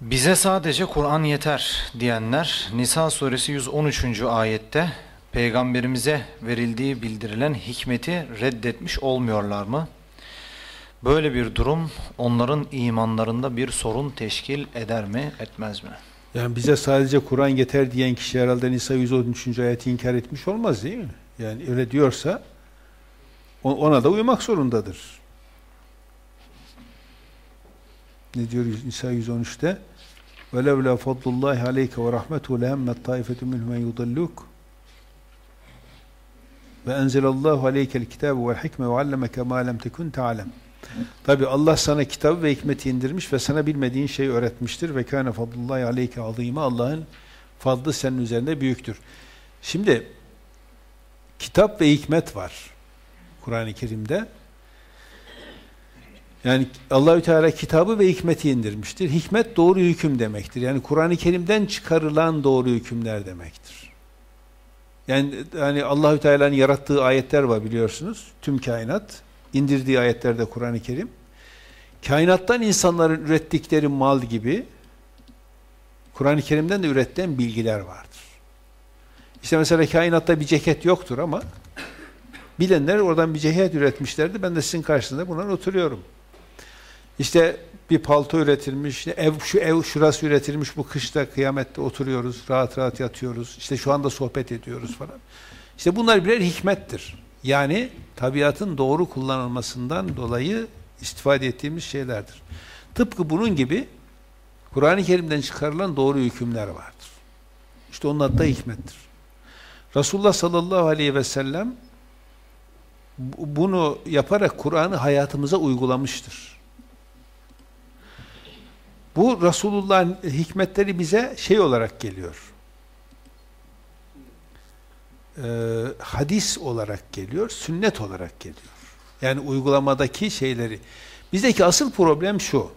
Bize sadece Kur'an yeter diyenler Nisa suresi 113. ayette peygamberimize verildiği bildirilen hikmeti reddetmiş olmuyorlar mı? Böyle bir durum onların imanlarında bir sorun teşkil eder mi, etmez mi? Yani bize sadece Kur'an yeter diyen kişi herhalde Nisa 113. ayeti inkar etmiş olmaz değil mi? Yani öyle diyorsa ona da uymak zorundadır. Ne diyor Nisa 113'te? وَلَوْلَا فَضْلُ اللّٰهِ عَلَيْكَ وَرَحْمَتُهُ لَهَمَّتْ طَائِفَةٌ مِنْهُمْ اَنْ يُضَلُّكَ وَاَنْزَلَ اللّٰهُ عَلَيْكَ الْكِتَابُ وَالْحِكْمَ وَعَلَّمَكَ مَا لَمْ تَكُنْ تَعْلَمْ Tabi Allah sana kitabı ve hikmeti indirmiş ve sana bilmediğin şeyi öğretmiştir. Ve kâne fadlullahi aleyke azîme. Allah'ın fadlı senin üzerinde büyüktür. Şimdi kitap ve hikmet var Kur'an-ı Kerim'de. Yani Allahü Teala kitabı ve hikmeti indirmiştir. Hikmet doğru hüküm demektir. Yani Kur'an-ı Kerim'den çıkarılan doğru hükümler demektir. Yani yani Allahü Teala'nın yarattığı ayetler var biliyorsunuz. Tüm kainat indirdiği ayetlerde Kur'an-ı Kerim. Kainattan insanların ürettikleri mal gibi Kur'an-ı Kerim'den de üretilen bilgiler vardır. İşte mesela kainatta bir ceket yoktur ama bilenler oradan bir ceket üretmişlerdi. Ben de sizin karşısında buna oturuyorum. İşte bir palto üretilmiş, ev şu ev şurası üretilmiş, bu kışta kıyamette oturuyoruz, rahat rahat yatıyoruz. İşte şu anda sohbet ediyoruz falan. İşte bunlar birer hikmettir. Yani tabiatın doğru kullanılmasından dolayı istifade ettiğimiz şeylerdir. Tıpkı bunun gibi Kur'an-ı Kerim'den çıkarılan doğru hükümler vardır. İşte onun adı da hikmettir. Resulullah sallallahu aleyhi ve sellem bunu yaparak Kur'an'ı hayatımıza uygulamıştır. Bu Resulullah'ın hikmetleri bize şey olarak geliyor. Ee, hadis olarak geliyor, sünnet olarak geliyor. Yani uygulamadaki şeyleri. Bizdeki asıl problem şu.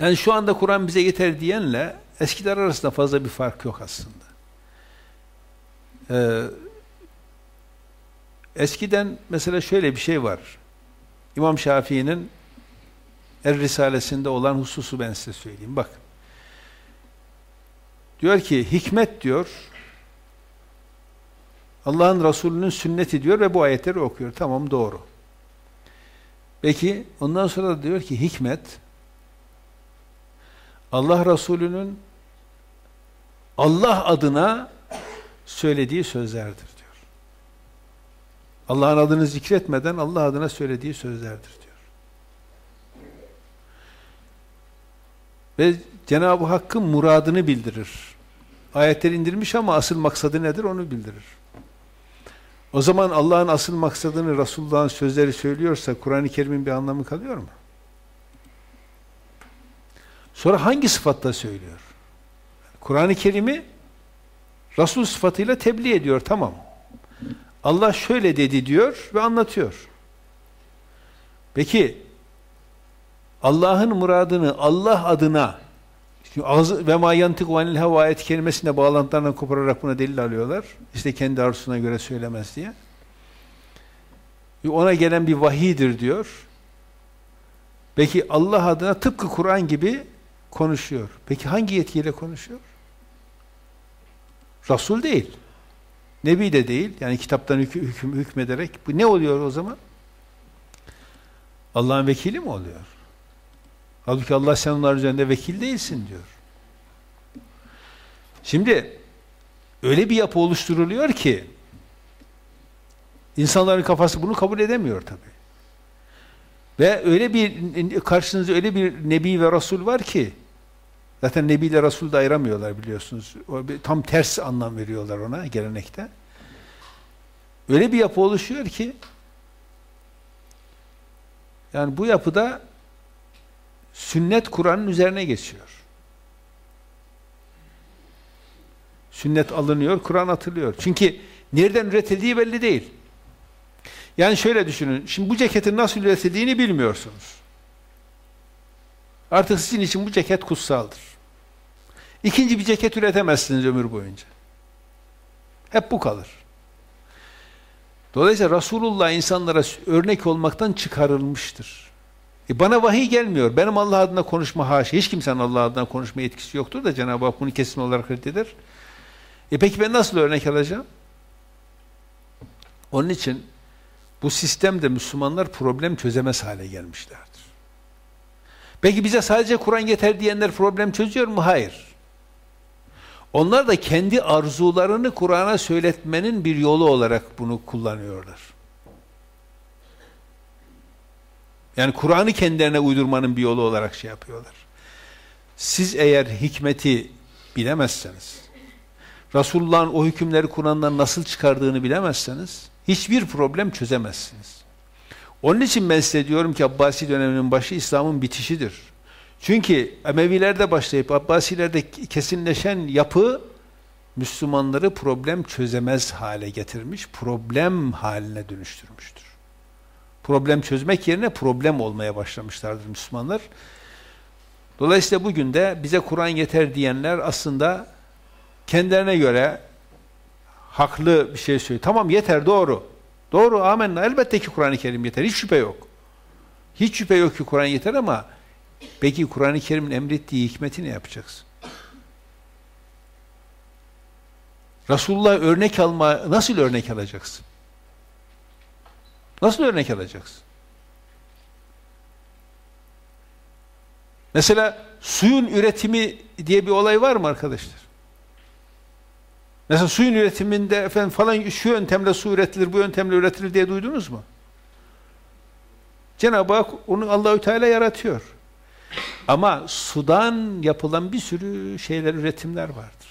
Yani şu anda Kur'an bize yeter diyenle eskiler arasında fazla bir fark yok aslında. Ee, eskiden mesela şöyle bir şey var. İmam Şafii'nin Er Risalesinde olan hususu ben size söyleyeyim. Bak. Diyor ki hikmet diyor Allah'ın Resulü'nün sünneti diyor ve bu ayetleri okuyor. Tamam doğru. Peki ondan sonra da diyor ki hikmet Allah Resulü'nün Allah adına söylediği sözlerdir diyor. Allah'ın adını zikretmeden Allah adına söylediği sözlerdir diyor. Ve Cenab-ı Hakk'ın muradını bildirir. Ayetleri indirmiş ama asıl maksadı nedir onu bildirir. O zaman Allah'ın asıl maksadını Resulullah'ın sözleri söylüyorsa Kur'an-ı Kerim'in bir anlamı kalıyor mu? Sonra hangi sıfatla söylüyor? Kur'an-ı Kerim'i Resul sıfatıyla tebliğ ediyor, tamam. Allah şöyle dedi diyor ve anlatıyor. Peki Allah'ın muradını Allah adına ve ma yantiku anil heva ayet kelimesinde bağlantılarından kopararak buna delil alıyorlar. İşte kendi arzusuna göre söylemez diye. Ona gelen bir vahidir diyor. Peki Allah adına tıpkı Kur'an gibi konuşuyor. Peki hangi yetkiyle konuşuyor? Resul değil. Nebi de değil. Yani kitaptan hüküm, hüküm hükmederek. Bu ne oluyor o zaman? Allah'ın vekili mi oluyor? Halbuki Allah sen onlar üzerinde vekil değilsin diyor. Şimdi öyle bir yapı oluşturuluyor ki insanların kafası bunu kabul edemiyor tabi. Ve öyle bir karşınızda öyle bir nebi ve rasul var ki zaten nebi ile rasul da ayıramıyorlar biliyorsunuz. Tam ters anlam veriyorlar ona gelenekte. Öyle bir yapı oluşuyor ki yani bu yapıda sünnet Kur'an'ın üzerine geçiyor. Sünnet alınıyor, Kur'an atılıyor. Çünkü nereden üretildiği belli değil. Yani şöyle düşünün, şimdi bu ceketin nasıl üretildiğini bilmiyorsunuz. Artık sizin için bu ceket kutsaldır. İkinci bir ceket üretemezsiniz ömür boyunca. Hep bu kalır. Dolayısıyla Resulullah insanlara örnek olmaktan çıkarılmıştır. E bana vahiy gelmiyor. Benim Allah adına konuşma haşa. Hiç kimsenin Allah adına konuşma etkisi yoktur da Cenab-ı Hak bunu kesin olarak reddeder. E peki ben nasıl örnek alacağım? Onun için bu sistemde Müslümanlar problem çözemez hale gelmişlerdir. Peki bize sadece Kur'an yeter diyenler problem çözüyor mu? Hayır. Onlar da kendi arzularını Kur'an'a söyletmenin bir yolu olarak bunu kullanıyorlar. Yani Kur'an'ı kendilerine uydurmanın bir yolu olarak şey yapıyorlar. Siz eğer hikmeti bilemezseniz, Resulullah'ın o hükümleri Kur'an'dan nasıl çıkardığını bilemezseniz, hiçbir problem çözemezsiniz. Onun için ben size diyorum ki Abbasi döneminin başı İslam'ın bitişidir. Çünkü Emevilerde başlayıp Abbasilerde kesinleşen yapı Müslümanları problem çözemez hale getirmiş, problem haline dönüştürmüştür. Problem çözmek yerine problem olmaya başlamışlardır Müslümanlar. Dolayısıyla bugün de bize Kur'an yeter diyenler aslında kendilerine göre haklı bir şey söylüyor. Tamam yeter doğru. Doğru amenna. Elbette ki Kur'an-ı Kerim yeter. Hiç şüphe yok. Hiç şüphe yok ki Kur'an yeter ama peki Kur'an-ı Kerim'in emrettiği hikmeti ne yapacaksın? Resulullah örnek alma, nasıl örnek alacaksın? Nasıl örnek alacaksın? Mesela suyun üretimi diye bir olay var mı arkadaşlar? Mesela suyun üretiminde efendim falan şu yöntemle su üretilir, bu yöntemle üretilir diye duydunuz mu? Cenab-ı Hak onu Allahü Teala yaratıyor. Ama sudan yapılan bir sürü şeyler, üretimler vardır.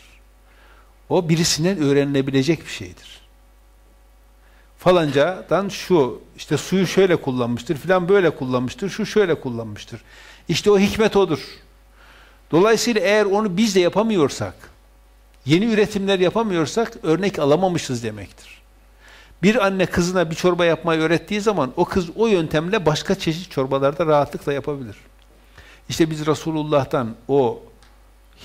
O birisinden öğrenilebilecek bir şeydir. Falancadan şu, işte suyu şöyle kullanmıştır, filan böyle kullanmıştır, şu şöyle kullanmıştır. İşte o hikmet odur. Dolayısıyla eğer onu biz de yapamıyorsak, yeni üretimler yapamıyorsak örnek alamamışız demektir. Bir anne kızına bir çorba yapmayı öğrettiği zaman o kız o yöntemle başka çeşit çorbalarda rahatlıkla yapabilir. İşte biz Resulullah'tan o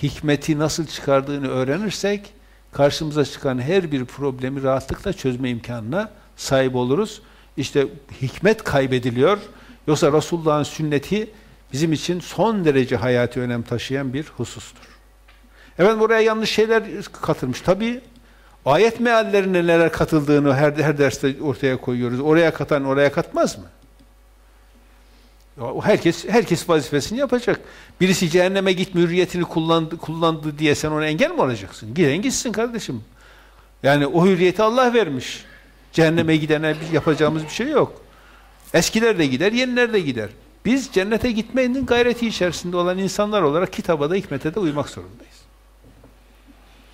hikmeti nasıl çıkardığını öğrenirsek karşımıza çıkan her bir problemi rahatlıkla çözme imkanına sahip oluruz. İşte hikmet kaybediliyor. Yoksa Resulullah'ın sünneti bizim için son derece hayati önem taşıyan bir husustur. Efendim buraya yanlış şeyler katılmış. Tabi ayet meallerine neler katıldığını her, her derste ortaya koyuyoruz. Oraya katan oraya katmaz mı? Herkes herkes vazifesini yapacak. Birisi cehenneme gitme hürriyetini kullandı, kullandı diye sen ona engel mi olacaksın? Giden gitsin kardeşim. Yani o hürriyeti Allah vermiş. Cehenneme gidene yapacağımız bir şey yok. Eskiler de gider, yeniler de gider. Biz cennete gitmenin gayreti içerisinde olan insanlar olarak kitaba da hikmete de uymak zorundayız.